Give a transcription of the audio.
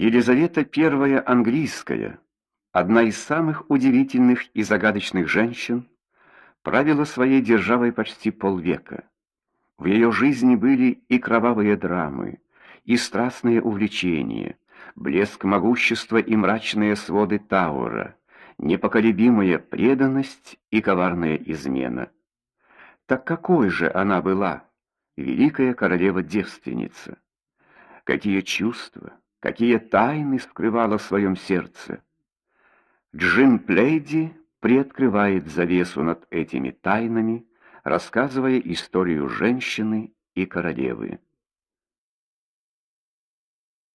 Елизавета I английская, одна из самых удивительных и загадочных женщин, правила своей державой почти полвека. В ее жизни были и кровавые драмы, и страстные увлечения, блеск могущества и мрачные своды Таура, непоколебимая преданность и коварная измена. Так какой же она была, великая королева-девственница? Какие чувства, какие тайны скрывала в своем сердце? Джин Плейди приоткрывает завесу над этими тайнами, рассказывая историю женщины и королевы.